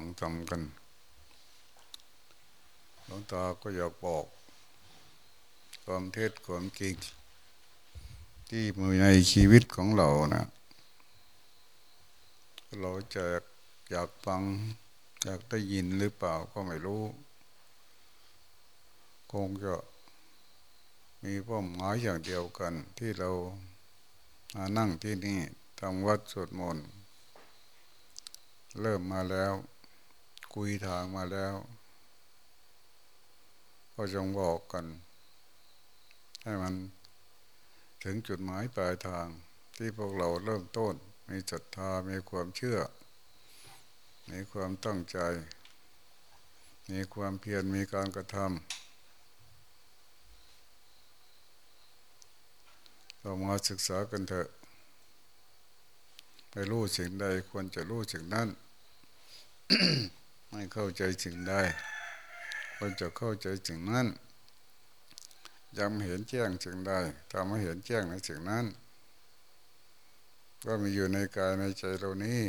งทำกันหลวงตาก็อยากบอก ความเท็จความจริง ที่มีในชีวิตของเรานะเราจะอยากฟัง อยากได้ยินหรือเปล่าก็ไม่รู้ คงจะมีเป้าหมายอย่างเดียวกันที่เรามานั่งที่นี่ทำวัดสวดมนต์เริ่มมาแล้ว คุยทางมาแล้ว ก็จงบอกกัน ให้มันถึงจุดหมายปลายทางที่พวกเราเริ่มต้น มีศรัทธา มีความเชื่อ มีความตั้งใจ มีความเพียร มีการกระทำเรามาศึกษากันเถอะ ไปรู้สิ่งใดควรจะรู้สิ่งนั้น ไม่เข้าใจสิ่งใดควรจะเข้าใจสิ่งนั้นยังเห็นแจ้งสิ่งใดทำให้เห็นแจ้งในสิ่งนั้น ก็มีอยู่ในกายในใจเรานี้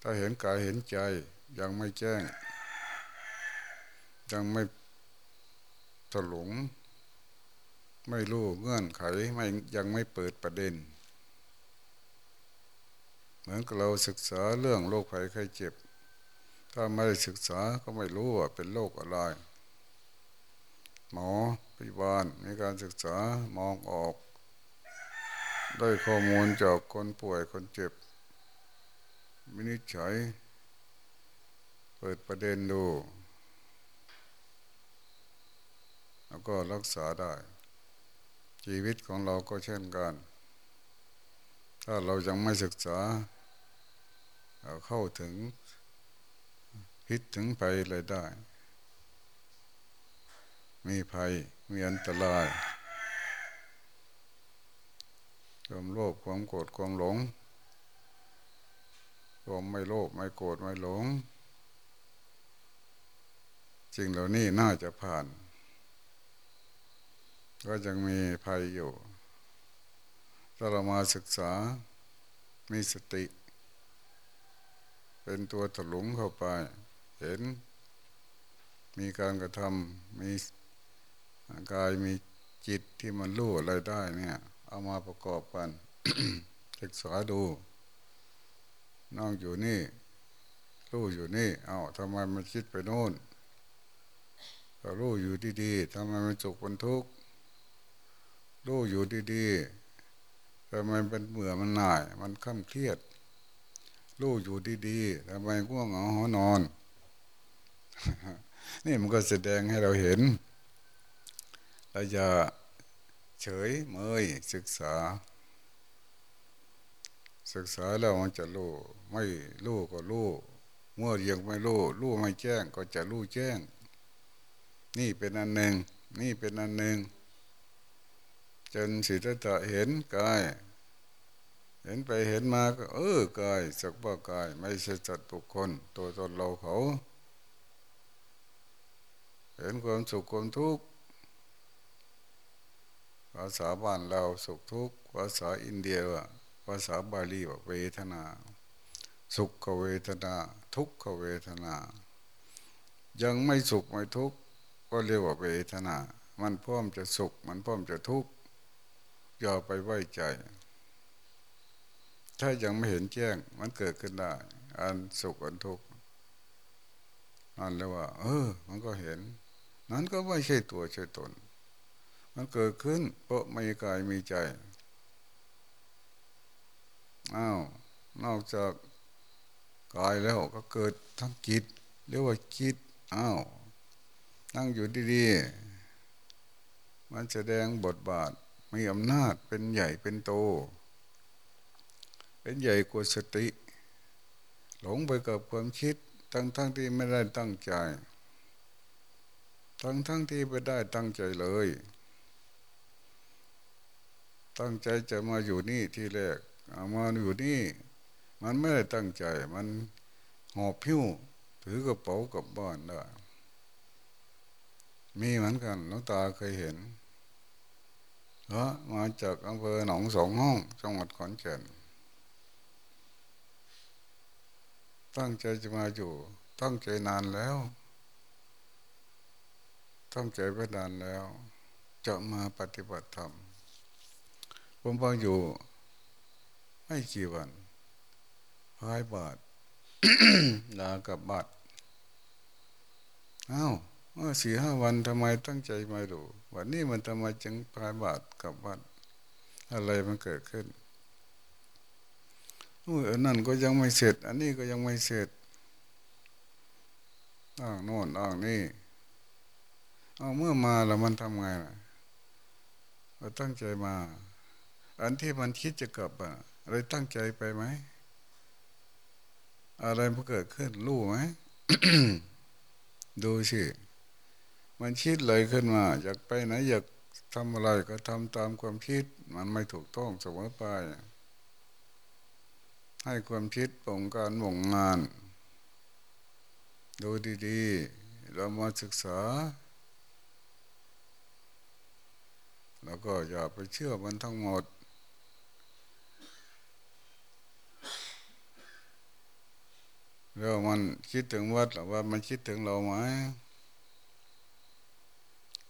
ถ้าเห็นกายเห็นใจยังไม่แจ้ง ยังไม่ถลุง ไม่รู้เงื่อนไขไม่ยังไม่เปิดประเด็น เหมือนกับเราศึกษาเรื่องโรคภัยไข้เจ็บ ถ้าไม่ศึกษาก็ไม่รู้ว่าเป็นโรคอะไร หมอพยาบาลมีการศึกษามองออก ได้ข้อมูลจากคนป่วยคนเจ็บวินิจฉัย เปิดประเด็นดู แล้วก็รักษาได้ ชีวิตของเราก็เช่นกัน ถ้าเรายังไม่ศึกษาเราเข้าถึง พิษถึงภัยเลยได้ มีภัย มีอันตรายความโลภความโกรธความหลงความไม่โลภไม่โกรธไม่หลงสิ่งเหล่านี้น่าจะผ่าน ก็ยังมีภัยอยู่ ถ้าเรามาศึกษา มีสติ เป็นตัวถลุงเข้าไป เห็น มีการกระทำมีกายมีจิตที่มันรู้อะไรได้เนี่ย เอามาประกอบกันศึกษาดูน้องอยู่นี่ รู้อยู่นี่ เอาทำไมมันคิดไปโน่นก็รู้อยู่ดีๆทำไมมันจุกมันทุกข์รู้อยู่ดีๆแต่มันเป็นเบื่อมันหน่าย มันข้ามเครียดรู้อยู่ดีๆทำไมง่วงเหงาหอนอน นี่มันก็แสดงให้เราเห็นเราจะเฉยเมยศึกษา ศึกษาแล้วมันจะรู้ไม่รู้ก็รู้เมื่อยังไม่รู้รู้ไม่แจ้งก็จะรู้แจ้ง นี่เป็นอันหนึ่ง นี่เป็นอันหนึ่ง จนสิทธัตถะเห็นกายเห็นไปเห็นมาก็ เออกายสักว่ากาย ไม่ใช่จัตบุคคล ตัวตนเราเขา เห็นความสุขความทุกข์ภาษาบ้านเราสุขทุกข์ภาษาอินเดียว่าภาษาบาลีว่าเวทนา สุขเวทนา ทุกขเวทนา ยังไม่สุขไม่ทุกข์ก็เรียกว่าเวทนา มันพร้อมจะสุข มันพร้อมจะทุกข์อย่าไปไว้ใจ ถ้ายังไม่เห็นแจ้งมันเกิดขึ้นได้ อันสุขอันทุกข์นั่นเลยว่า เออ มันก็เห็น นั้นก็ไม่ใช่ตัวใช่ตน มันเกิดขึ้น เพราะมีกายมีใจอ้าวนอกจากกายแล้วก็เกิดทั้งจิตเรียกว่าจิตอ้าวนั่งอยู่ดีๆ มันแสดงบทบาทมีอำนาจเป็นใหญ่เป็นโต เป็นใหญ่กว่าสติ หลงไปกับความคิด ทั้งทั้งที่ไม่ได้ตั้งใจ ทั้งทั้งที่ไม่ได้ตั้งใจเลย ตั้งใจจะมาอยู่นี่ที่แรกมาอยู่นี่ มันไม่ได้ตั้งใจ มันหอบพิ้วถือกระเป๋ากับบ้านได้มีเหมือนกันน้องตาเคยเห็นเพราะมาจากอำเภอหนองสองห้องจังหวัดขอนแก่น ตั้งใจจะมาอยู่ ตั้งใจนานแล้ว ตั้งใจไว้นานแล้ว จะมาปฏิบัติธรรม ผมพออยู่ไม่กี่วันพายบาทลากับบาทอ้าวสี่ห้าวันทำไมตั้งใจมาดู วันนี้มันทำไมจึงพายบาทกับบัตอะไรมันเกิดขึ้นอันนั่นก็ยังไม่เสร็จ อันนี้ก็ยังไม่เสร็จอ้างโน่นอ้างนี่ เอาเมื่อมาแล้วมันทำไงล่ะเราตั้งใจมา อันที่มันคิดจะกลับอะอะไรตั้งใจไปไหม อะไรมันเกิดขึ้นรู้ไหมดูสิมันคิดเลยขึ้นมา อยากไปไหนอยากทำอะไรก็ทำตามความคิด มันไม่ถูกต้องเสมอไป ให้ความคิดปงการหม่งงาน ดูดีๆ เรามาศึกษา แล้วก็อย่าไปเชื่อมันทั้งหมด แล้วมันคิดถึงวัดหรือว่ามันคิดถึงเราไหม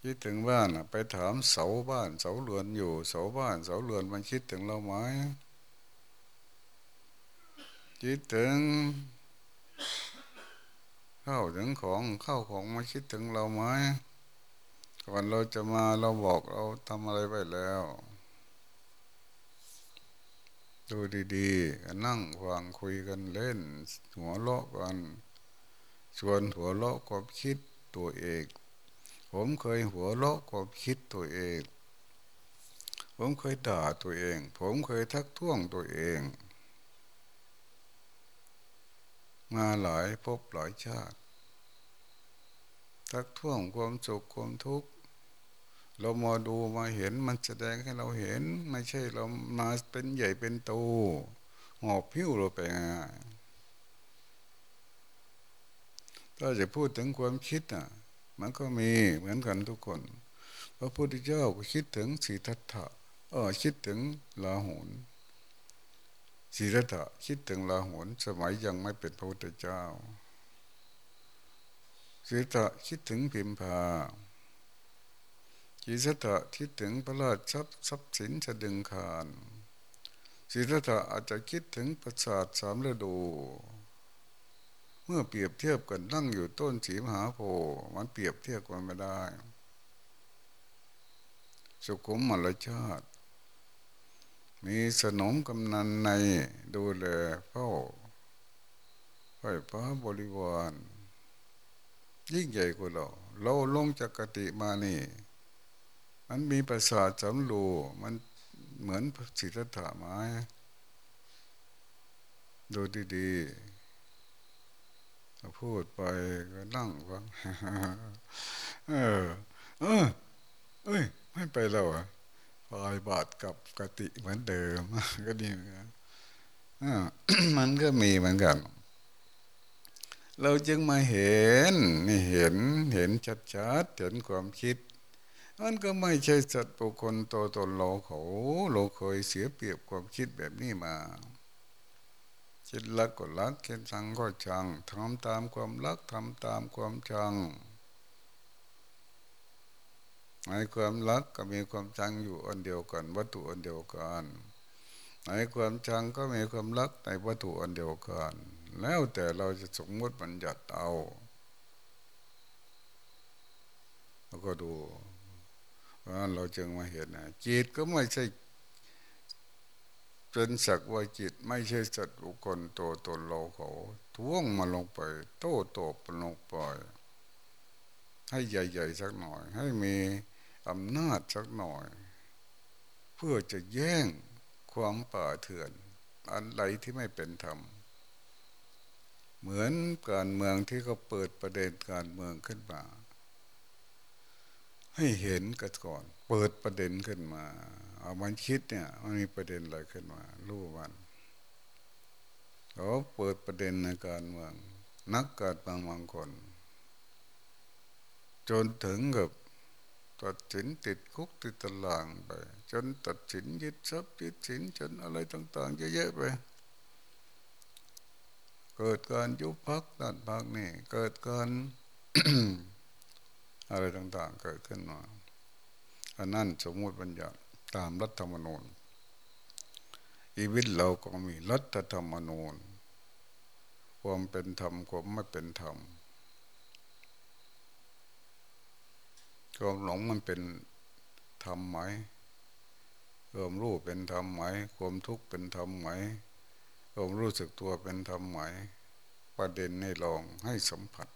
คิดถึงบ้านไปถามเสาบ้าน เสาเรือนอยู่ เสาบ้าน เสาเรือนมันคิดถึงเราไหมคิดถึงเข้าถึงของเข้าของมาคิดถึงเราไหม ก่อนเราจะมาเราบอกเราทำอะไรไปแล้ว ดูดีๆนั่งฟังคุยกันเล่น หัวเราะกันชวนหัวเราะความคิดตัวเอง ผมเคยหัวเราะความคิดตัวเอง ผมเคยด่าตัวเอง ผมเคยทักท้วงตัวเอง มาหลายพบหลายชาติ ทักท้วงความสุขความทุกข์เรามาดูมาเห็นมันแสดงให้เราเห็น ไม่ใช่เรามาเป็นใหญ่เป็นโตหอบพิ้วเราไปง่ายถ้าจะพูดถึงความคิดอะ มันก็มีเหมือนกันทุกคนพระพุทธเจ้าก็คิดถึงสีทัตถะเออคิดถึงลาหุนสีทัตถะคิดถึงลาหุนสมัยยังไม่เป็นพระพุทธเจ้า สีทัตะคิดถึงพิมพาจิตตะคิดถึงพระราชทรัพย์สินจะดึงคานสิทธะอาจจะคิดถึงประสาทสามฤดู เมื่อเปรียบเทียบกันนั่งอยู่ต้นสีมหาโพมันเปรียบเทียบกันไม่ได้ สุขุมมรชาติ มีสนมกำนันในดูแลเฝ้าไฟฟ้าบริวาร ยิ่งใหญ่กว่าเรา เราลงจากกติมานี่ มันมีประสาทสำรูมันเหมือนสิทธัตถะไม้ดูดีๆพูดไปก็นั่งฟังเออ เออ เอ้ย ไม่ไปแล้วอะปลายบาทกับกติเหมือนเดิม ก็ดีเหมือนกันมันก็มีเหมือนกัน เราจึงมาเห็นนี่เห็นเห็นชัดๆเห็นความคิดมันก็ไม่ใช่สัตว์บุคคลตัวตนเราเขาเราเคยเสียเปรียบความคิดแบบนี้มาคิดรักก็รักคิดชังก็ชังทำตามความรักทำตามความชังในความรักก็มีความชังอยู่อันเดียวกัน วัตถุอันเดียวกันในความชังก็มีความรักในวัตถุอันเดียวกัน แล้วแต่เราจะสมมติบัญญัติเอาแล้วก็ดูเพราะเราจึงมาเห็นนะจิตก็ไม่ใช่เป็นสักว่าจิตไม่ใช่สัตว์บุคคลตัวตนเราเขาท่วงมาลงไป โต้ตบลงไปให้ใหญ่ๆสักหน่อย ให้มีอำนาจสักหน่อย เพื่อจะแย่งความป่าเถื่อน อันไรที่ไม่เป็นธรรม เหมือนการเมืองที่เขาเปิดประเด็นการเมืองขึ้นมา ให้เห็นกันก่อน เปิดประเด็นขึ้นมา เอามันคิดเนี่ยมันมีประเด็นอะไรขึ้นมารู้มันเขาเปิดประเด็นในการเมือง นักการบางบางคน จนถึงกับตัดสินติดคุกติดตารางไป จนตัดสินยึดทรัพย์ยึดสินจนอะไรต่างๆเยอะแยะไป เกิดการยุบพักดันพักนี่ เกิดการอะไรต่างๆ เกิดขึ้นมาอันนั้นสมมติบัญญัติตามรัฐธรรมนูญชีวิตเราก็มีรัฐธรรมนูญความเป็นธรรมความไม่เป็นธรรมความหลงมันเป็นธรรมไหมความรู้เป็นธรรมไหมความทุกข์เป็นธรรมไหม ความรู้สึกตัวเป็นธรรมไหมประเด็นในลองให้สัมผัส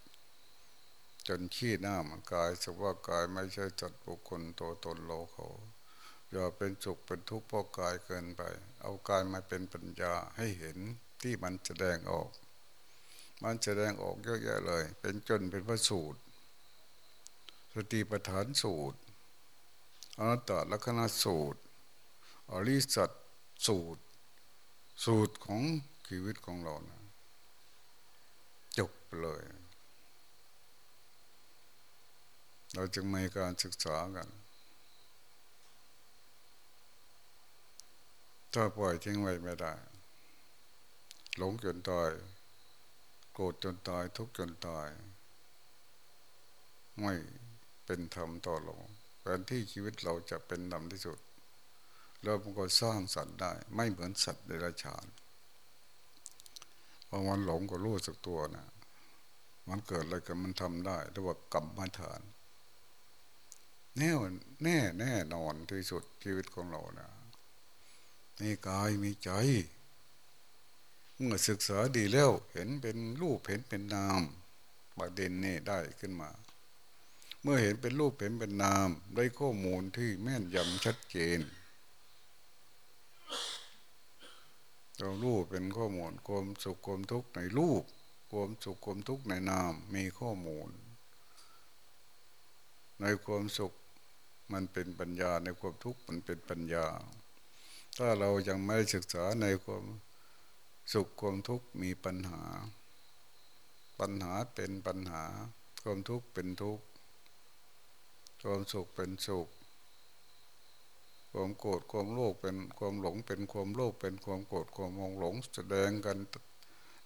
จนขี้หน้ามันกายสภาพกายไม่ใช่จัดบุคคลตัวตนโลเขาอย่าเป็นสุขเป็นทุกข์เพราะกายเกินไป เอากายมาเป็นปัญญาให้เห็นที่มันแสดงออก มันแสดงออกเยอะแยะเลย เป็นจนเป็นพระสูตรสติปัฏฐานสูตรอนัตตลักษณะสูตรอริสัตสูตร สูตรของชีวิตของเรานะจบเลย เราจึงมีการศึกษากัน ถ้าปล่อยทิ้งไว้ไม่ได้ หลงจนตาย โกรธจนตาย ทุกข์จนตาย ไม่เป็นธรรมต่อเราแทนที่ชีวิตเราจะเป็นธรรมที่สุด เราก็สร้างสัตว์ได้ ไม่เหมือนสัตว์ในราชานพอมันหลงก็รู้สึกตัวนะมันเกิดอะไรกันมันทำได้เรียกว่ากรรมฐาน แน่แน่แน่นอนที่สุดชีวิตของเรานะมีกายมีใจ เมื่อศึกษาดีแล้วเห็นเป็นรูปเห็นเป็นนามประเด็นนี่ได้ขึ้นมา เมื่อเห็นเป็นรูปเห็นเป็นนาม ได้ข้อมูลที่แม่นยำชัดเจน เรารูปเป็นข้อมูลความสุขความทุกข์ในรูปความสุขความทุกข์ในนามมีข้อมูล ในความสุขมันเป็นปัญญาในความทุกข์มันเป็นปัญญา ถ้าเรายังไม่ศึกษาในความสุขความทุกข์มีปัญหา ปัญหาเป็นปัญหา ความทุกข์เป็นทุกข์ความสุขเป็นสุข ความโกรธความโลภเป็นความหลงเป็นความโลภเป็นความโกรธความมองหลงแสดงกัน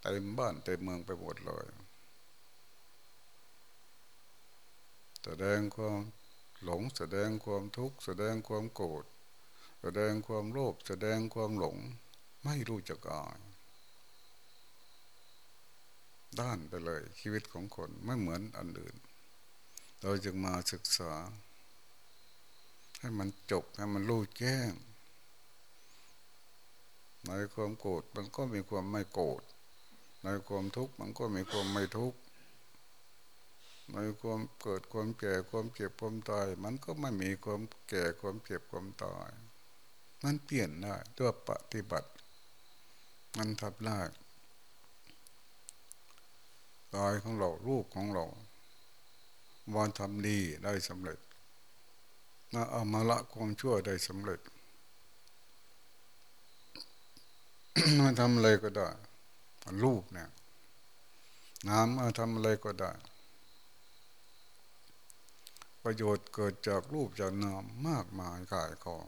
เต็มบ้านเต็มเมืองไปหมดเลยแสดงความหลงแสดงความทุกข์แสดงความโกรธแสดงความโลภแสดงความหลง ไม่รู้จักอายด้านไปเลยชีวิตของคนไม่เหมือนอันอื่น เราจึงมาศึกษา ให้มันจบให้มันรู้แจ้งในความโกรธมันก็มีความไม่โกรธในความทุกข์มันก็มีความไม่ทุกข์ในความเกิดความแก่ความเจ็บความตาย มันก็ไม่มีความแก่ความเจ็บความตาย มันเปลี่ยนได้ด้วยปฏิบัติ มันทำได้กายของเรารูปของเราวันทำดีได้สำเร็จ มาเอามาละความชั่วได้สำเร็จมาทำอะไรก็ได้รูปเนี่ยน้ำมาทำอะไรก็ได้ ประโยชน์เกิดจากรูปจากนามมากมายกายของ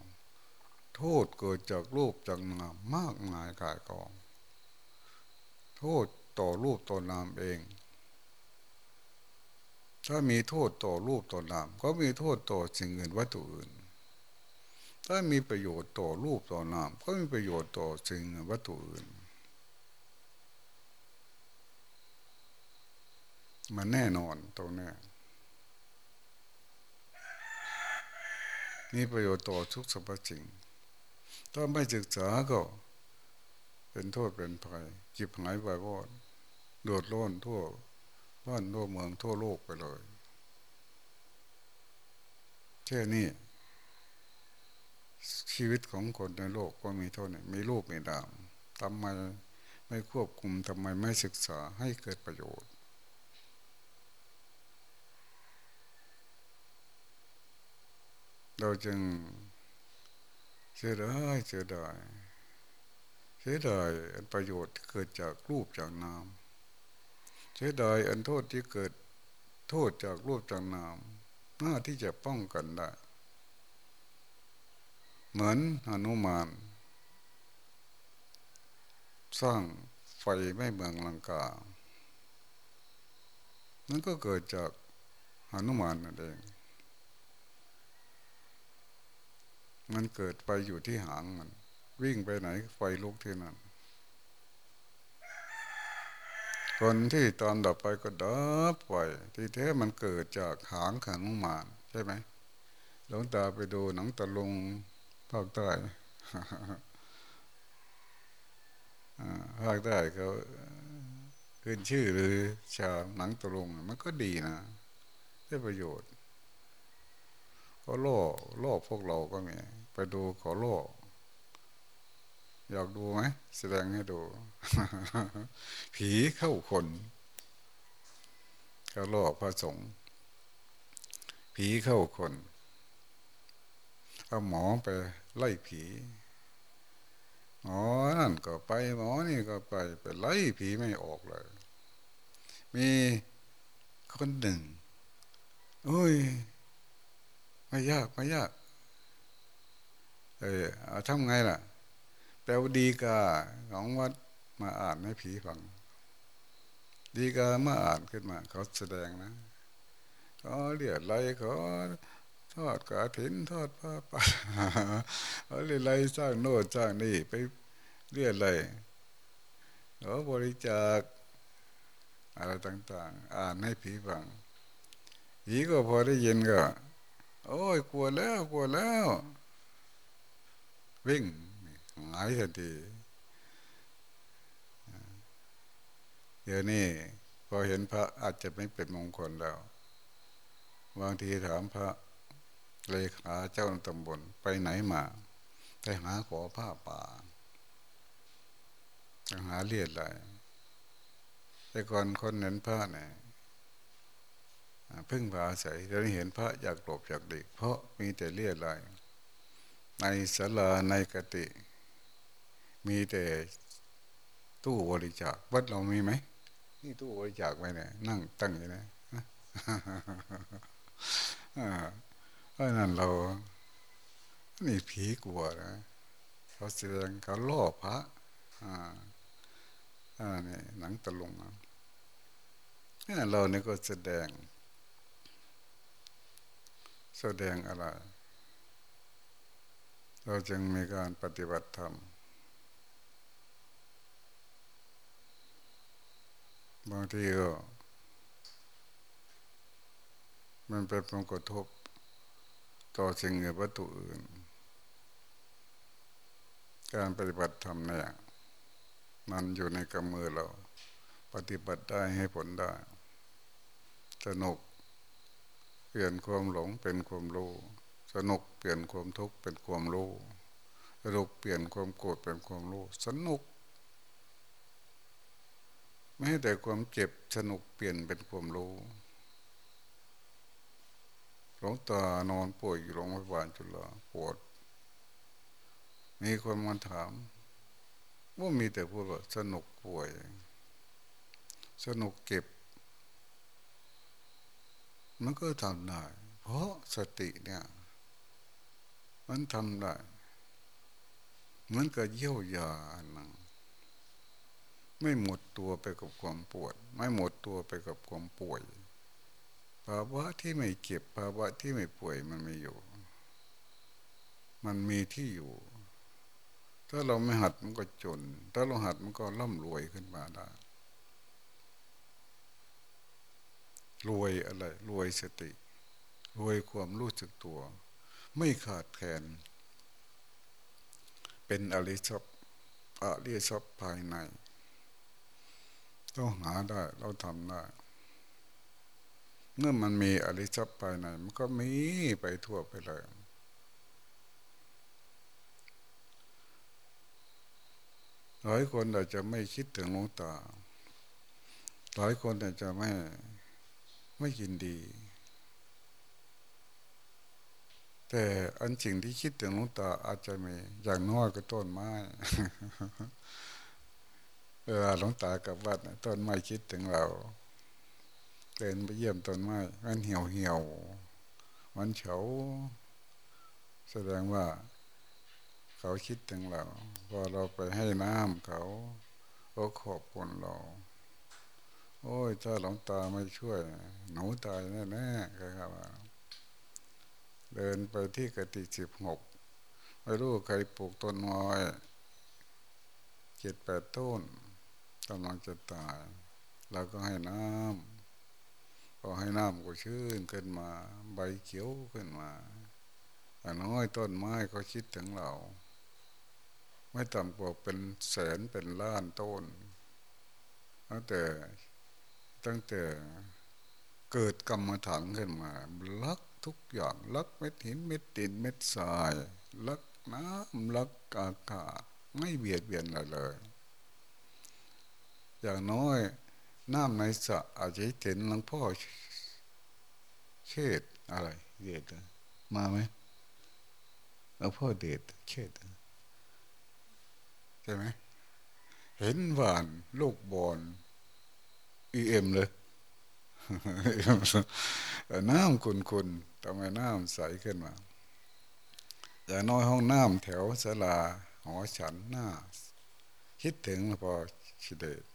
โทษเกิดจากรูปจากนามมากมายกายกอง โทษต่อรูปต่อนามเอง ถ้ามีโทษต่อรูปต่อนาม ก็มีโทษต่อสิ่งอื่นวัตถุอื่น ถ้ามีประโยชน์ต่อรูปต่อนาม ก็มีประโยชน์ต่อสิ่งวัตถุอื่น มันแน่นอนตรงนี้มีประโยชน์ต่อทุกสรรพสิ่ง ถ้าไม่ศึกษาก็ เป็นโทษเป็นภัยจิบหายไปวอดโดดร้อนทั่ว บ้านทั่วเมืองทั่วโลกไปเลยแค่นี้ชีวิตของคนในโลกก็มีเท่านี้มีรูปมีดามทำไมไม่ควบคุมทำไมไม่ศึกษาให้เกิดประโยชน์ เราจึงเสียดายเสียดายเสียดายประโยชน์เกิดจากรูปจากนาม สียดายอันโทษที่เกิดโทษจากรูปจากนามหน้าที่จะป้องกันได้ เหมือนอนุมาน สร้างไฟไม่เมืองลังกา นั่นก็เกิดจากหนุมานนั่นเอง มันเกิดไปอยู่ที่หางมัน วิ่งไปไหนไฟลุกที่นั่น คนที่ตอนดับไปก็ดับไฟที่แท้มันเกิดจากหางขังมานใช่ไหมหลวงตาไปดูหนังตะลุงภาคใต้ภาคใต้เขาขึ้นชื่อหรือชาหนังตะลุงมันก็ดีนะ ได้ประโยชน์ ก็ล่อล่อพวกเราก็มีไปดูขอล่อ อยากดูไหมแสดงให้ดู ผีเข้าคนก็ล่อพระสงฆ์ผีเข้าคนเอาหมอไปไล่ผีหมอนั่นก็ไปหมอนี่ก็ไปไปไล่ผีไม่ออกเลย มีคนหนึ่งโอ้ย ไม่ยากไม่ยาก เออทำไงล่ะ แปลว่ดีกาของวัดมาอ่านให้ผีฟัง ดีกามาอ่านขึ้นมา เขาแสดงนะเขาเรียกไรเขาทอดกระถินทอดผ้าป่าเขาเรียกไรสร้างโน่นสร้างนี่ไปเรียกอะไรเขาบริจาคอะไรต่าง ๆ อ่านให้ผีฟังผีก็พอได้ยินก็ โอ้ยกลัวแล้วกลัวแล้ว วิ่ง หายทันทีเดี๋ยวนี้พอเห็นพระอาจจะไม่เป็นมงคลแล้วบางทีถามพระเลขาเจ้าตำบลไปไหนมาไปหาขอผ้าป่าหาเลียดอะไรแต่ก่อนคนเห็นพระเนี่ยพึ่งพาใส่จะเห็นพระอยากหลบอยากดีเพราะมีแต่เลียดอะไรในศาลาในกติ มีแต่ตู้บริจาควัดเรามีไหมนี่ตู้บริจาคไว้เนี่ยนั่งตั้งอยู่นะเพราะนั้นเรานี่ผีกลัวนะเขาแสดงเขาล่อพระอ่าอ่านี่หนังตะลุงอะเราเนี่ยก็แสดง แสดงอะไร เราจึงมีการปฏิบัติธรรม บางทีก็มันเป็นผลกระทบต่อสิ่งอื่นวัตถุอื่น การปฏิบัติธรรมเนี่ยมันอยู่ในกำมือเรา ปฏิบัติได้ให้ผลได้ สนุก เปลี่ยนความหลงเป็นความรู้สนุกเปลี่ยนความทุกข์เป็นความรู้สนุกเปลี่ยนความโกรธเป็นความรู้สนุก ไม่แต่ความเจ็บสนุกเปลี่ยนเป็นความรู้หลวงตานอนป่วยอยู่โรงพยาบาลจุฬาปวด มีคนมาถาม ว่ามีแต่พูดว่าสนุกป่วย สนุกเก็บ มันก็ทำได้ เพราะสติเนี่ย มันทำได้ มันก็เยี่ยวยาอันนึง ไม่หมดตัวไปกับความปวด ไม่หมดตัวไปกับความป่วย ภาวะที่ไม่เก็บภาวะที่ไม่ป่วยมันไม่อยู่ มันมีที่อยู่ ถ้าเราไม่หัดมันก็จน ถ้าเราหัดมันก็ร่ำรวยขึ้นมาได้รวยอะไรรวยสติรวยความรู้สึกตัว ไม่ขาดแคลนเป็นอริยป์อริยป์ภายใน เราหาได้ เราทำได้ เมื่อมันมีอริยภายในมันก็มีไปทั่วไปเลยหลายคนอาจจะไม่คิดถึงหลวงตา หลายคนอาจจะไม่ไม่ยินดี แต่อันสิ่งที่คิดถึงหลวงตาอาจจะมีอย่างน้อยก็ต้นไม้ เวลาหลวงตากับวัดต้นไม้คิดถึงเราเดินไปเยี่ยมต้นไม้มันเหี่ยวเหี่ยวมันเฉาแสดงว่า เขาคิดถึงเราพอเราไปให้น้ำเขาก็ขอบคุณเรา โอ้ยถ้าหลวงตาไม่ช่วย หนูตายแน่ๆครับเดินไปที่กติสิบหกไม่รู้ใครปลูกต้นไม้เจ็ดแปดต้น กำลังจะตายเราก็ให้น้ำพอให้น้ำก็ชื้นขึ้นมา ใบเขียวขึ้นมาแต่น้อยต้นไม้ก็คิดถึงเรา ไม่ต่ำกว่าเป็นแสนเป็นล้านต้นตั้งแต่ตั้งแต่เกิดกรรมฐานขึ้นมาลักทุกอย่างลักเม็ดหินเม็ดดินเม็ดทรายลักน้ำลักอากาศไม่เบียดเบียนอะไรเลย อย่างน้อยน้ำในสระอาจจะเห็นหลวงพ่อเชิดอะไรเด็ดมาไหมหลวงพ่อเด็ดเชิดใช่ไหมเห็นหวานลูกบอลอีเอ็มเลยน้ำคุณๆทำไมน้ำใสขึ้นมาอย่างน้อยห้องน้ำแถวสลาหอฉันหน้า คิดถึงหลวงพ่อชิเดช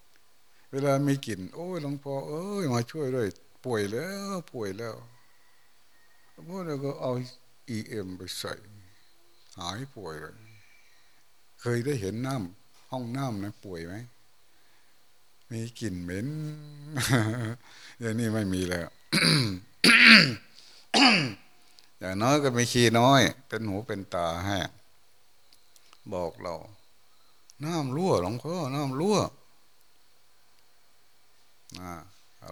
เวลามีกลิ่น โอ้ยหลวงพ่อเอ้ยมาช่วยด้วย ป่วยแล้วป่วยแล้วพวกเราก็เอาอีเอ็มไปใส่ หายป่วยเลย เคยได้เห็นน้ำห้องน้ำนะป่วยไหมมีกลิ่นเหม็นอย่างนี้ไม่มีแล้วอย่างน้อยก็มีขี้น้อย เป็นหูเป็นตาให้บอกเรา น้ำรั่วหลวงพ่อน้ำรั่ว นะ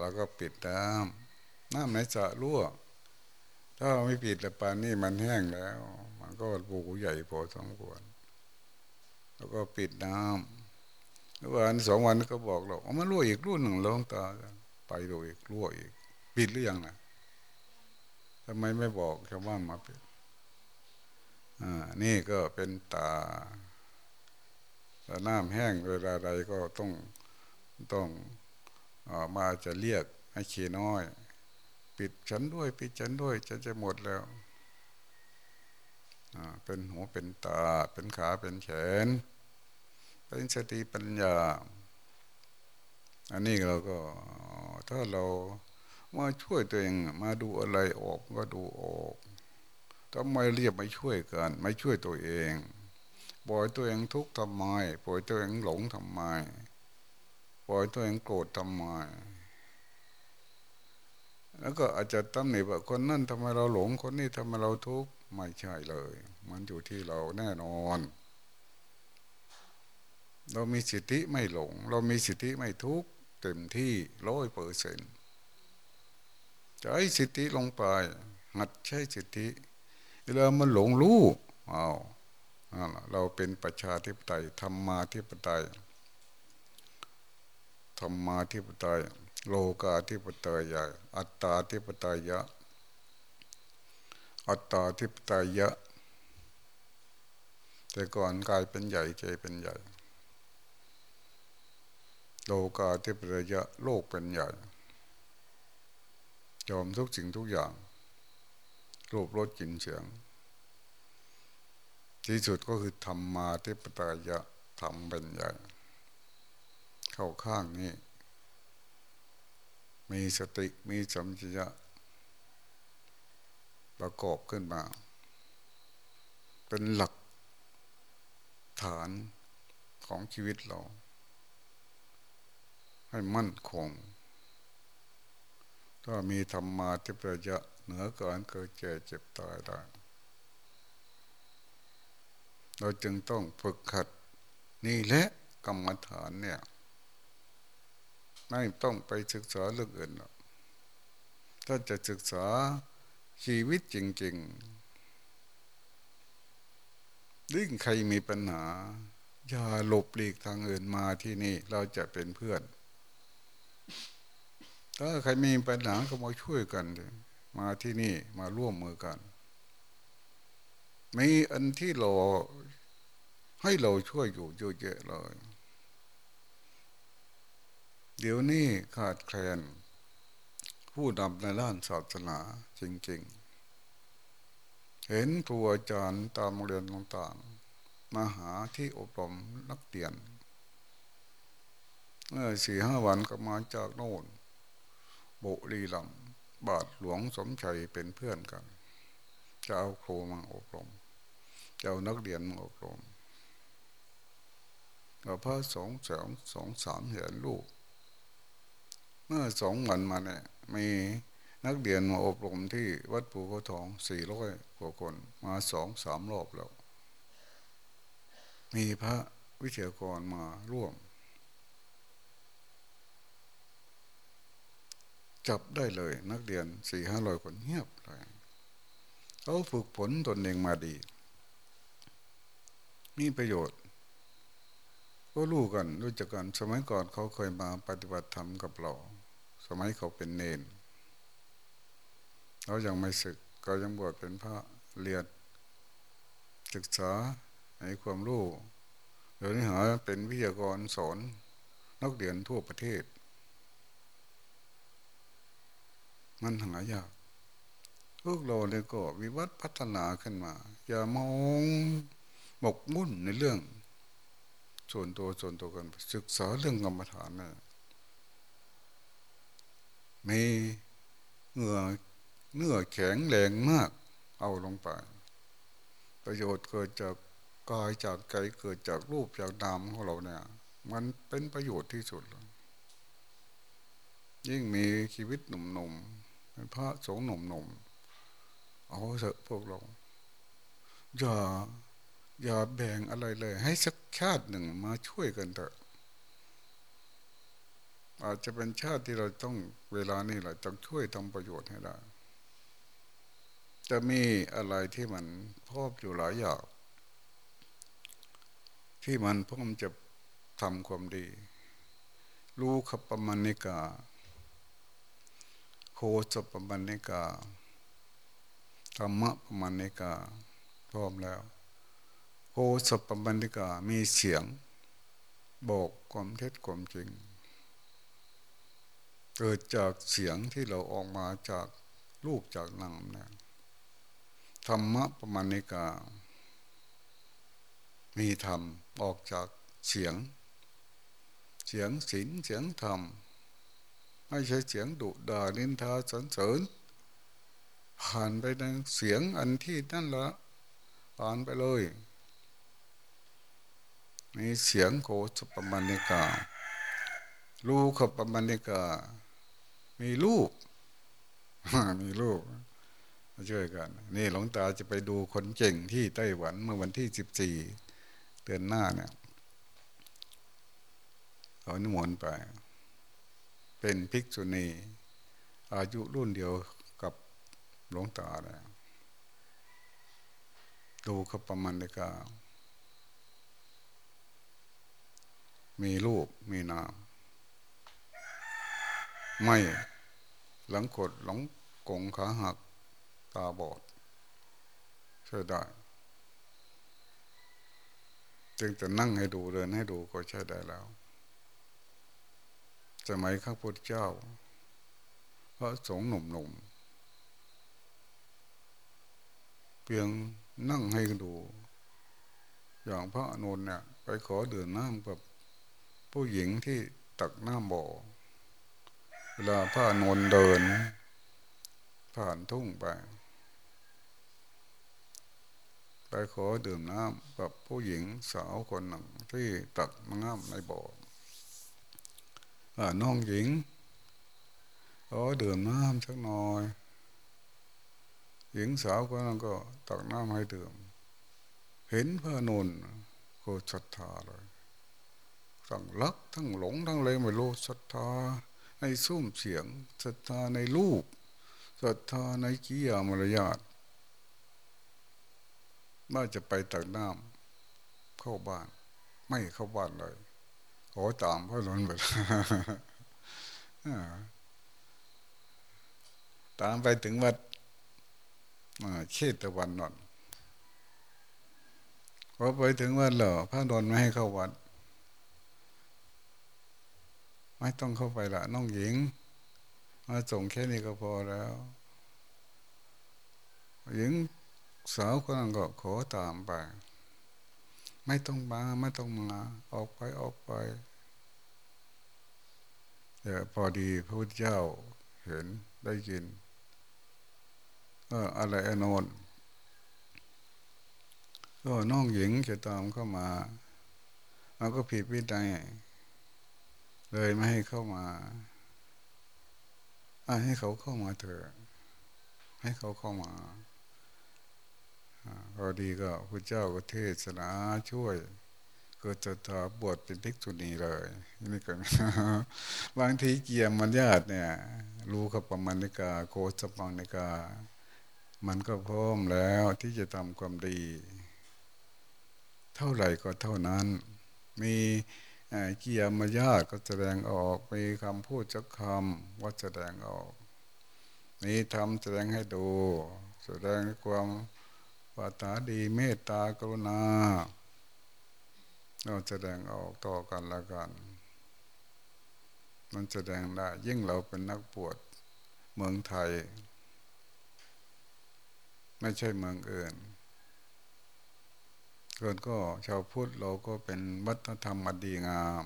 เราก็ปิดน้ำน้ำไหนจะรั่ว ถ้าเราไม่ปิดแต่ปานนี้มันแห้งแล้ว มันก็ปูใหญ่พอสมควร แล้วก็ปิดน้ำวันสองวันก็บอกเราเอามารั่วอีกรั่วหนึ่งลงตา ไปดูอีกรั่วอีก ปิดหรือยังนะทำไมไม่บอกชาวบ้านมาปิดอ่านี่ก็เป็นตาแต่น้ำแห้งเวลาใดก็ต้องต้อง อมาจะเรียกให้เขน้อย ปิดฉันด้วย ปิดฉันด้วยจะจะหมดแล้วเป็นหัวเป็นตา เป็นขาเป็นแขน เป็นสติปัญญา อันนี้เราก็ถ้าเรามาช่วยตัวเองมาดูอะไรออกก็ดูออกทำไมเรียบไม่ช่วยกันไม่ช่วยตัวเองปล่อยตัวเองทุกข์ทำไมปล่อยตัวเองหลงทำไม ปล่อยตัวเองโกรธทำไมแล้วก็อาจจะตำหนิว่าคนนั่นทำไมเราหลงคนนี้ทำไมเราทุกข์ไม่ใช่เลย มันอยู่ที่เราแน่นอน เรามีสิทธิไม่หลง เรามีสิทธิไม่ทุกข์เต็มที่ร้อยเปอร์เซ็นต์ใช้สิทธิลงไปหัดใช้สิทธิเวลามันหลงรู้เอาเราเป็นประชาธิปไตยธรรมาธิปไตย รรมาธิปไตย โลกาธิปไตยใหญ่อัตตาธิปไตยยะ อัตตาธิปไตยยะ แต่ก่อนกายเป็นใหญ่ใจเป็นใหญ่ โลกาธิปไตยยะโลกเป็นใหญ่ ยอมทุกสิ่งทุกอย่าง รูปรสกลิ่นเสียง ที่สุดก็คือธรรมาธิปไตยะธรรมเป็นใหญ่ เข้าข้างนี้ มีสติมีสัมผัสประกอบขึ้นมา เป็นหลักฐานของชีวิตเรา ให้มั่นคง ถ้ามีธรรมาทิปยะเหนือการเกิดแก่เจ็บตายได้เราจึงต้องฝึกขัดนี่และกรรมฐานเนี่ย ไม่ต้องไปศึกษาเรื่องอื่นหรอกถ้าจะศึกษาชีวิตจริงๆยิ่งใครมีปัญหา อย่าหลบหลีกทางอื่นมาที่นี่เราจะเป็นเพื่อน ถ้าใครมีปัญหาก็มาช่วยกันมาที่นี่มาร่วมมือกันมีอันที่เราให้เราช่วยอยู่เยอะแยะเลย เดี๋ยวนี้ขาดแคลน ผู้นำในด้านศาสนาจริงๆ เห็นครูอาจารย์ตามโรงเรียนต่างๆ มาหาที่อบรมนักเรียนเมื่อสี่ห้าวันก็มาจากโน่นบุรีลำบาทหลวงสมชัยเป็นเพื่อนกัน จะเอาครูมาอบรมจะเอานักเรียนมาอบรมเราพระสองสามสองสามเหรียญลูก เมื่อสองวันมาเนี่ยมีนักเรียนมาอบรมที่วัดปูโขทองสี่ร้อยกว่าคนมาสองสามรอบแล้ว มีพระวิเชียกรมาร่วม จับได้เลยนักเรียนสี่ห้าร้อยคนเงียบเลยเขาฝึกฝนตนเองมาดี มีประโยชน์ ก็รู้กันรู้จักกัน สมัยก่อนเขาเคยมาปฏิบัติธรรมกับเรา สมัยเขาเป็นเนนเขายังไม่ศึกก็ยังบวชเป็นพระเรียนศึกษาในความรู้เดี๋ยวนี้หาเป็นวิทยากรสอนนักเรียนทั่วประเทศ มันหายากพวกเราเนี่ยก็วิวัฒน์พัฒนาขึ้นมา อย่ามองหมกมุ่นในเรื่อง ส่วนตัวส่วนตัวกันศึกษาเรื่องกรรมฐานนะมีเหงื่อเนื้อแข็งแรงมาก เอาลงไป ประโยชน์เกิดจากกายจากใจเกิดจากรูปจากนามของเราเนี่ย มันเป็นประโยชน์ที่สุดเลยยิ่งมีชีวิตหนุ่มๆเป็นพระสงฆ์หนุ่มๆเอาเถอะพวกเราอย่า อย่าแบ่งอะไรเลย ให้สักชาติหนึ่งมาช่วยกันเถอะ อาจจะเป็นชาติที่เราต้องเวลานี้เราต้องช่วยทำประโยชน์ให้ได้จะมีอะไรที่มันพบอยู่หลายอย่างที่มันพร้อมจะทำความดี รู้ขปมันิกา โคจปมันิกาธรรมะปมันิกาพร้อมแล้ว โคสปมันติกามีเสียง บอกความเท็จความจริง เกิดจากเสียงที่เราออกมาจากรูปจากนามนี่ยธรรมะปมาณิกา มีธรรมออกจากเสียง เสียงศีลเสียงธรรม ไม่ใช่เสียงดุด่านินทาสรรเสริญ ผ่านไปในเสียงอันที่นั่นละผ่านไปเลย มีเสียงโกสปมาณิกาลูกขปมาณิกา มีลูกมีลูกมาช่วยกัน นี่หลวงตาจะไปดูคนเก่งที่ไต้หวันเมื่อวันที่สิบสี่เดือนหน้าเนี่ยเขานิมนต์ไป เป็นภิกษุณีอายุรุ่นเดียวกับหลวงตาเนี่ยดูขประมาณนกา มีรูปมีนาม ไม่หลังกดหลังกงขาหักตาบอดใช่ได้จึงจะนั่งให้ดูเดินให้ดูก็ใช้ได้แล้วสมัยข้าพุทธเจ้าพระสงฆ์หนุ่มๆเพียงนั่งให้ดู อย่างพระอนุนเนี่ยไปขอเดือนน้ำกับ ผู้หญิงที่ตักน้ำบ่อเวลาพระนุนเดิน ผ่านทุ่งไป ไปขอดื่มน้ำกับผู้หญิงสาวคนหนึ่งที่ตักน้ำในบ่อน้องหญิงขอดื่มน้ำสักหน่อย หญิงสาวคนนั้นก็ตักน้ำให้ดื่ม เห็นพระนุนก็ศรัทธาเลย ทั้งรักทั้งหลงทั้งเลยไม่รู้ศรัทธาในซุ้มเสียงศรัทธาในรูปศรัทธาในกิยามารยาทว่าจะไปตักน้ำเข้าบ้าน ไม่เข้าบ้านเลยขอตามพระนนท์ไปตามไปถึงวัดเชตวันนนพอไปถึงวัดเหรอพระนนท์ไม่ให้เข้าวัด ไม่ต้องเข้าไปละน้องหญิง มาส่งแค่นี้ก็พอแล้ว หญิงสาวคนนั้นก็ขอตามไป ไม่ต้องมาไม่ต้องมา ออกไปออกไปแต่พอดีพระพุทธเจ้าเห็นได้ยินก็ออะไรอนนก็น้องหญิงจะตามเข้ามาเราก็ผิดวินัย เลยไม่ให้เข้ามาให้เขาเข้ามาเถอะ ให้เขาเข้ามาพอดีก็พระเจ้าก็เทศนาช่วยก็จะถาบวชเป็นภิกษุณีเลยนี่ก็บางทีเกียรมันญาติเนี่ย รู้กับปมันิกาโกสปังนิกา มันก็พร้อมแล้วที่จะทำความดี เท่าไหร่ก็เท่านั้น มี เกียรมาญาก็แสดงออกมีคำพูดจักคำว่าแสดงออกมีทำแสดงให้ดู แสดงความปาตาดีเมตตากรุณา เราแสดงออกต่อกันละกัน มันแสดงได้ยิ่งเราเป็นนักปวดเมืองไทย ไม่ใช่เมืองอื่น เกินก็ชาวพุทธเราก็เป็นวัฒนธรรมอดีงาม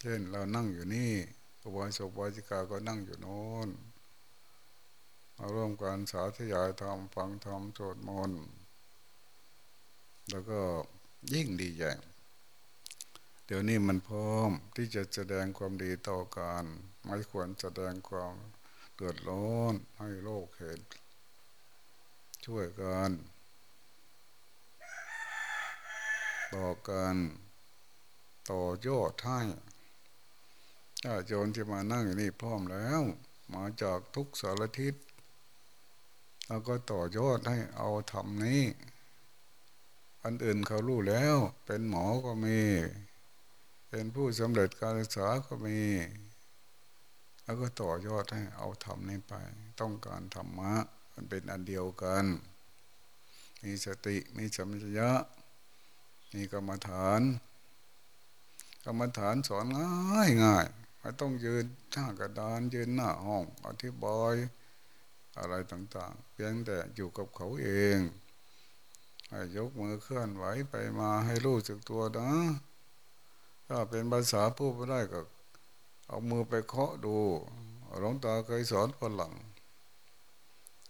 เช่นเรานั่งอยู่นี่อุบาสกวาจิกาก็นั่งอยู่โน้นมาร่วมกันสาธยายธรรมฟังธรรมโสดมนต์แล้วก็ยิ่งดีใหญ่เดี๋ยวนี้มันพร้อมที่จะแสดงความดีต่อกันไม่ควรแสดงความเดืดร้อนให้โลกเห็น ช่วยกัน บอกกันต่อยอดให้ถ้าโจรที่มานั่งอยู่นี่พร้อมแล้ว มาจากทุกสารทิศเราก็ต่อยอดให้เอาทำนี้ อันอื่นเขารู้แล้ว เป็นหมอก็มี เป็นผู้สำเร็จการศึกษาก็มี แล้วก็ต่อยอดให้เอาธรรมนี้ไป ต้องการธรรมะ มันเป็นอันเดียวกัน มีสติ มีสัมผัสยะ มีกรรมฐาน กรรมฐานสอนง่ายง่ายไม่ต้องยืนท่ากระดานยืนหน้าห้องอธิบายอะไรต่าง ๆ เพียงแต่อยู่กับเขาเองให้ยกมือเคลื่อนไหวไปมาให้รู้สึกตัวนะถ้าเป็นภาษาพูดไม่ได้ก็เอามือไปเคาะดูหลวงตาเคยสอนคนหลัง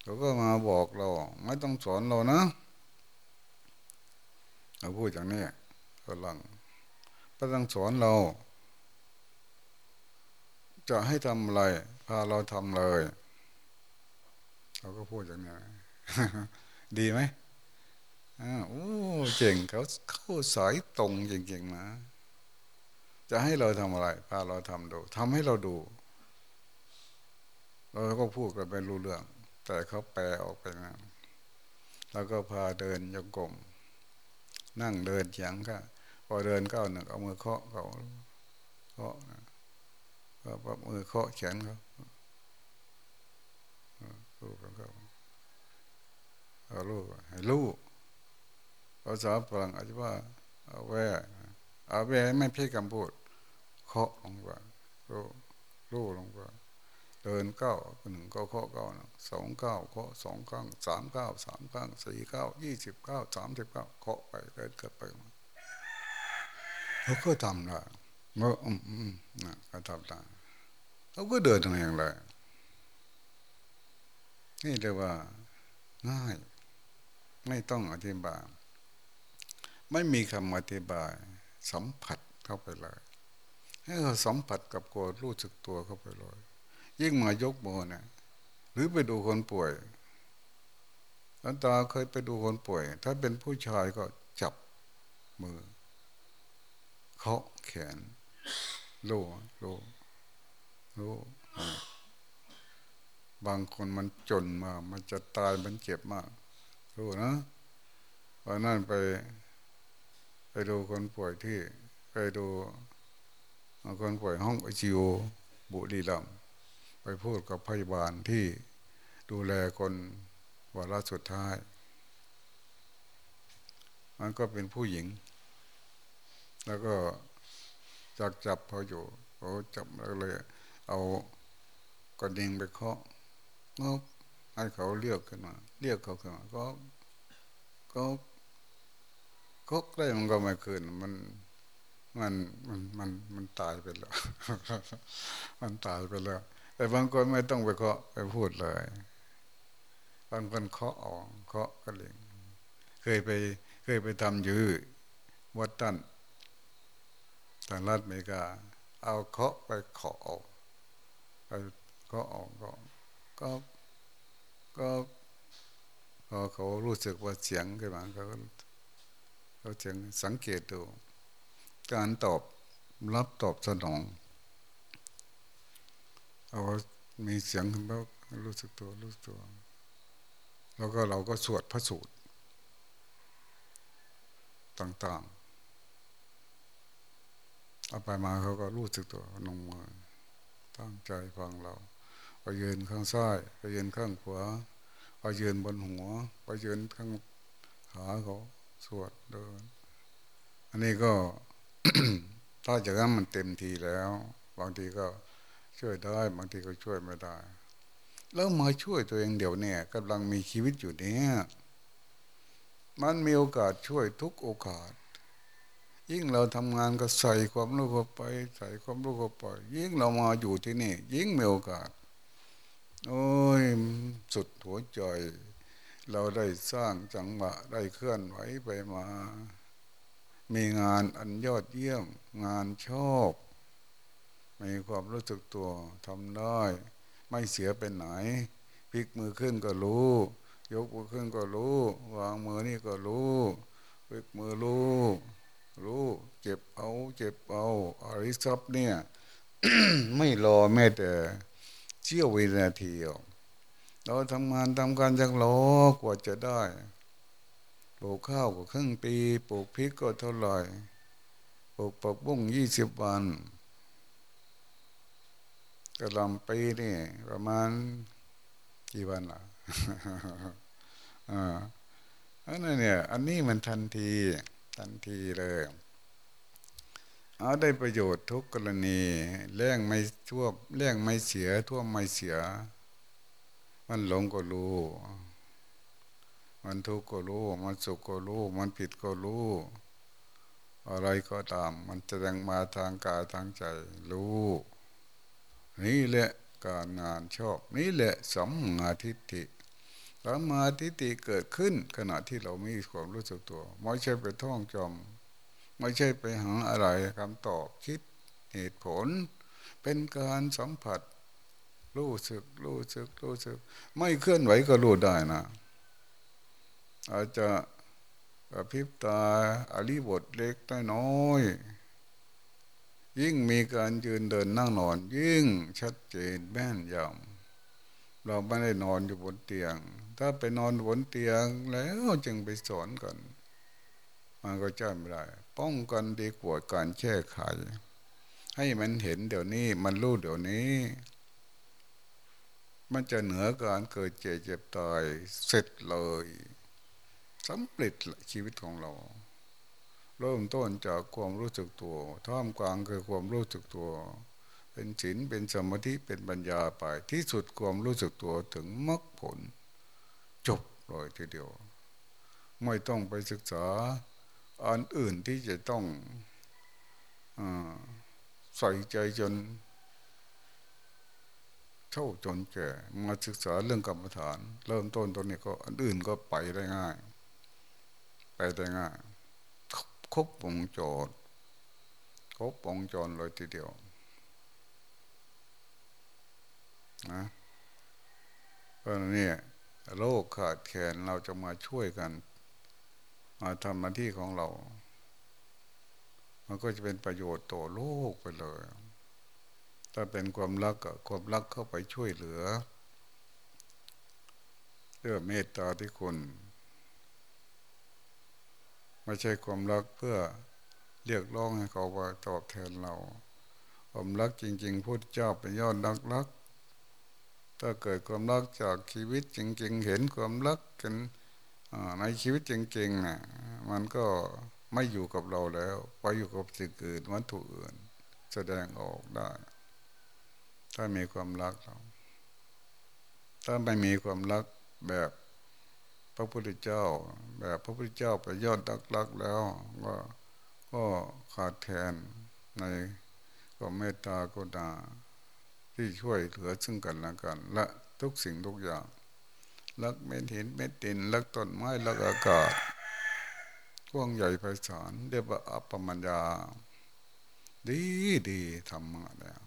เขาก็มาบอกเรา ไม่ต้องสอนเรานะ เราพูดอย่างนี้คนหลังไม่ต้งสอนเรา จะให้ทำอะไรพาเราทำเลยเขาก็พูดอย่างนี้ดีไหมอ้าวเจ๋งเขาเข้าสายตรงจริงๆนะจะให้เราทำอะไรพาเราทำดูทำให้เราดู เราก็พูดกันเป็นรู้เรื่อง แต่เขาแปลออกไปนะแล้วก็พาเดินยงกลม นั่งเดินเฉียงก็พอเดินก้าหนึ่งเอามือเคาะเขาเคาะก็ปมือเคาะแขนเขาลูกเขาเอาลูกให้ลูกภาษาฝรั่งอาจจะว่าเอาแวเอาไปไม่พี่คำพูดเคาะลงไปรู้รู้ลงไป เดินเก้าหนึ่งก็เคาะเก้าสองเก้าเคาะสองข้างสามเก้าสามข้างสี่เก้ายี่สิบเก้าสามสิบเก้าเคาะไปเดินกิดไปเขาก็ทำได้เมื่ออืมอืมนะเขาทำได้เขาก็เดินทางอย่างไรนี่เรียกว่า ง่าย ไม่ต้องอธิบายไม่มีคำอธิบาย สัมผัสเข้าไปเลย ให้เราสัมผัสกับกวรู้สึกตัวเข้าไปเลย ยิ่งมายกมือเนี่ยหรือไปดูคนป่วยอันตาเคยไปดูคนป่วย ถ้าเป็นผู้ชายก็จับมือเคาะแขนโล่โล่โล่บางคนมันจนมา มันจะตายมันเจ็บมากรู้นะวันนั้นไป ไปดูคนป่วยที่ ไปดูคนป่วยห้องไอซีโอบุรีรัม ไปพูดกับพยาบาลที่ดูแลคนวาระสุดท้าย มันก็เป็นผู้หญิง แล้วก็จับจับเขาอยู่เขาจับแล้วเลย เอากระดิ่งไปเคาะก็ให้เขาเรียกขึ้นมา เรียกเขาขึ้นมาก็ก็ก็ได้มันก็ไม่คืนมันมันมันมันมันตายไปแล้ว มันตายไปแล้ว แต่บางคนไม่ต้องไปเคาะไปพูดเลยบางคนเคาะออกเคาะก็เลยเคยไปเคยไปทำยื้อวัดตันทางรัฐอเมริกา เอาเคาะไปเคาะออกไปเคาะออกก็ก็ก็พอเขารู้สึกว่าเสียงขึ้นมาเขาเขาเสียงสังเกตดู การตอบรับตอบสนอง เอามีเสียงขึ้นมารู้สึกตัวรู้สึกตัว แล้วก็เราก็สวดพระสูตร ต่างๆ เอาไปมาเขาก็รู้สึกตัวนงมือตั้งใจฟังเราไปยืนข้างซ้ายไปยืนข้างขวาไปยืนบนหัวไปยืนข้างขาเขาสวดเดิน อันนี้ก็ถ้าจากนั้นมันเต็มทีแล้ว บางทีก็ ช่วยได้บางทีก็ช่วยไม่ได้ แล้วมาช่วยตัวเองเดี๋ยวเนี้กำลังมีชีวิตอยู่เนี่ยมันมีโอกาสช่วยทุกโอกาส ยิ่งเราทำงานก็ใส่ความรู้เข้าไป ใส่ความรู้เข้าไป ยิ่งเรามาอยู่ที่นี่ ยิ่งมีโอกาส โอ้ยสุดหัวใจ เราได้สร้างจังหวะได้เคลื่อนไหวไปมา มีงานอันยอดเยี่ยม งานชอบ มีความรู้สึกตัวทำได้ ไม่เสียเป็นไหนพลิกมือขึ้นก็รู้ ยกมือขึ้นก็รู้ วางมือนี่ก็รู้พลิกมือรู้ รู้ เจ็บเอา เจ็บเอาอริสับเนี่ย ไม่รอแม้แต่เชี่ยววินาทีเราทำงานทำการจังรอกว่าจะได้ปลูกข้าวก็ครึ่งปีปลูกพริกก็เท่าไหร่ปลูกปักบุ้งยี่สิบวัน กระลำปีนี่ ประมาณกี่วันล่ะอ่าอันนั้นเนี่ย อันนี้มันทันที ทันทีเลยเอาได้ประโยชน์ทุกกรณีแรงไม่ทั่วแรงไม่เสียทั่วไม่เสีย มันหลงก็รู้ มันทุกข์ก็รู้ มันสุขก็รู้ มันผิดก็รู้ อะไรก็ตาม มันแสดงมาทางกายทางใจรู้ นี่แหละการงานชอบ นี่แหละสัมมาทิฏฐิสัมมาทิฏฐิเกิดขึ้น ขณะที่เรามีความรู้สึกตัว ไม่ใช่ไปท่องจำไม่ใช่ไปหาอะไรคำตอบคิดเหตุผล เป็นการสัมผัส รู้สึก รู้สึก รู้สึก ไม่เคลื่อนไหวก็รู้ได้นะอาจจะอภิปตาอริบทเล็กน้อย ยิ่งมีการยืนเดินนั่งนอน ยิ่งชัดเจนแม่นยำเราไม่ได้นอนอยู่บนเตียง ถ้าไปนอนบนเตียงแล้วจึงไปสอนกัน มันก็จำไม่ได้ ป้องกันดีกว่าการแช่ไข ให้มันเห็นเดี๋ยวนี้มันรู้เดี๋ยวนี้ มันจะเหนือการเกิดเจ็บเจ็บตายเสร็จเลยสำเร็จชีวิตของเรา เริ่มต้นจากความรู้สึกตัวท่ามกลางคือความรู้สึกตัว เป็นศีลเป็นสมาธิเป็นปัญญาไปที่สุดความรู้สึกตัวถึงมรรคผล จบเลยทีเดียว ไม่ต้องไปศึกษาอันอื่นที่จะต้องอใส่ใจจนเท่าจนแก่มาศึกษาเรื่องกรรมฐาน เริ่มต้นตรงนี้ก็อันอื่นก็ไปได้ง่าย ไปได้ง่าย ครบวงจรครบวงจรเลยทีเดียวนะเพราะนี่โลกขาดแคลนเราจะมาช่วยกัน มาทำหน้าที่ของเรา มันก็จะเป็นประโยชน์ต่อโลกไปเลย ถ้าเป็นความรักความรักเข้าไปช่วยเหลือเพื่อเมตตาที่คน ไม่ใช่ความรักเพื่อเรียกร้องให้เขาว่าตอบแทนเรา ความรักจริง ๆ พุทธเจ้าเป็นยอดนักรัก ถ้าเกิดความรักจากชีวิตจริง ๆ เห็นความรักกันในชีวิตจริงๆนะมันก็ไม่อยู่กับเราแล้วไปอยู่กับสิ่งอื่นวัตถุอื่น แสดงออกได้ ถ้ามีความรักเรา ถ้าไม่มีความรักแบบ พระพุทธเจ้า แบบพระพุทธเจ้าไปยอดดักลักแล้วก็ก็ขาดแทนในก็เมตตาก็ดาที่ช่วยเหลือซึ่งกันและกัน และทุกสิ่งทุกอย่างลักเม็ดหินเม็ดดินลักต้นไม้ลักอากาศกว้างใหญ่ไพศาลเรียกว่าอัปปมัญญา ดีดีทำมาแล้ว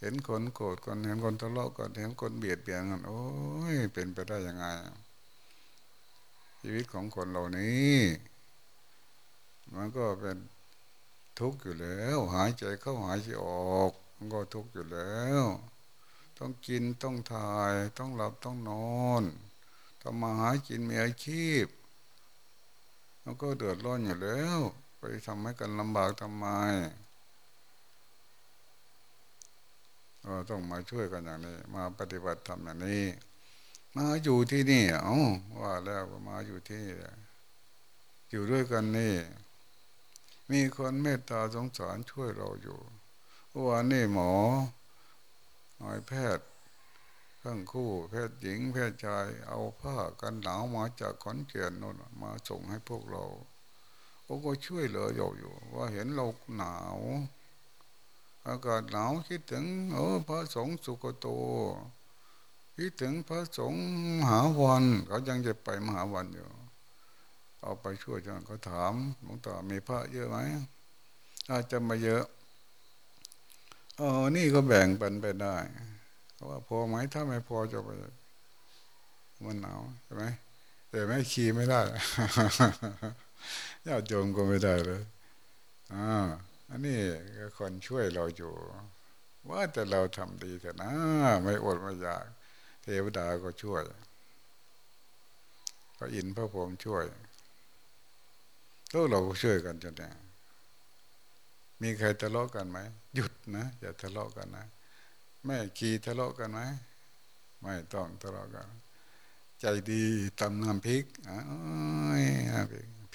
เห็นคนโกรธกันเห็นคนทะเลาะกันเห็นคนเบียดเบียนกันโอ้ยเป็นไปได้ยังไง ชีวิตของคนเหล่านี้ มันก็เป็นทุกข์อยู่แล้ว หายใจเข้าหายใจออก มันก็ทุกข์อยู่แล้ว ต้องกินต้องทาย ต้องหลับต้องนอนทำมาหากินมีอาชีพมันก็เดือดร้อนอยู่แล้ว ไปทำให้กันลำบากทำไมก็ต้องมาช่วยกันอย่างนี้ มาปฏิบัติธรรมอย่างนี้ มาอยู่ที่นี่อ้าว่าแล้วมาอยู่ที่อยู่ด้วยกันนี่ มีคนเมตตาสงสารช่วยเราอยู่วันนี้หมอหมอแพทย์ทั้งคู่แพทย์หญิงแพทย์ชายเอาผ้ากันหนาวมาจากขอนเกียนนนมาส่งให้พวกเราเขาก็ช่วยเหลือเราอยู่ ว่าเห็นเราหนาวอากาศหนาวคิดถึงเออพระสงฆ์สุกโต คิดถึงพระสงฆ์มหาวันเขายังจะไปมหาวันอยู่ เอาไปช่วยจังเขาถามหลวงตามีพระเยอะไหมอาจจะมาเยอะเออนี่ก็แบ่งปันไปได้เขาว่าพอไหมถ้าไม่พอจะไปมันหนาวใช่ไหมแต่ไม่ขี่ไม่ได้ญาติโยมก็ไม่ได้เลยอ่าอันนี้ก็คนช่วยเราอยู่ ว่าแต่เราทำดีเถอะนะ ไม่อดไม่อยาก เทวดาก็ช่วยพระอินทร์พระพรหมช่วยทุกเราช่วยกันจนเนี่ยมีใครทะเลาะกันไหมหยุดนะอย่าทะเลาะกันนะแม่ขี่ทะเลาะกันไหมไม่ต้องทะเลาะกัน ใจดีตำน้ำพริกอ๋อ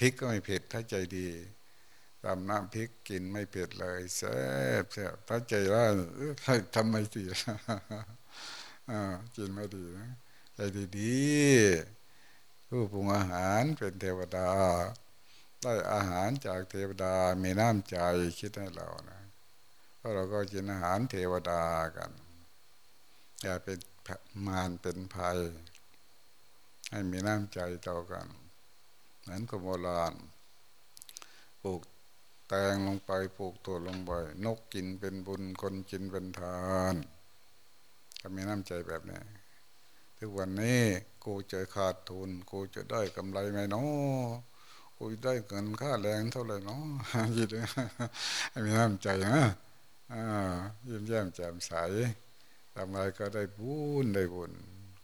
พริกก็ไม่เผ็ดถ้าใจดีตำน้ำพริกกินไม่เผ็ดเลยแซ่บแซ่บถ้าใจร้ายทำไม่ กินไม่ดีนะใจดีๆผู้ปรุงอาหารเป็นเทวดา ได้อาหารจากเทวดามีน้ำใจคิดให้เรานะเพราะเราก็กินอาหารเทวดากันอย่าเป็นมารเป็นภัย ให้มีน้ำใจต่อกันเหมือนกับโบราณปลูกแตงลงไปปลูกตัวลงไปนกกินเป็นบุญคนกินเป็นทาน ถ้ามีน้ำใจแบบนี้ทุกวันนี้กูจะขาดทุน กูจะได้กำไรไหมเนาะกูได้เงินค่าแรงเท่าไหร่เนาะยิ้มีน้ำใจนะอ่ายิ้มแย้มแจ่มใสทำอะไรก็ได้บุญได้บุญ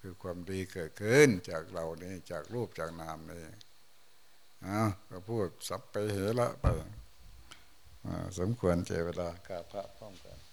คือความดีเกิดขึ้นจากเรานี่จากรูปจากนามนี่อ่าก็พูดสับไปเหละไปสมควรเจเวลากาพระพร้อมกัน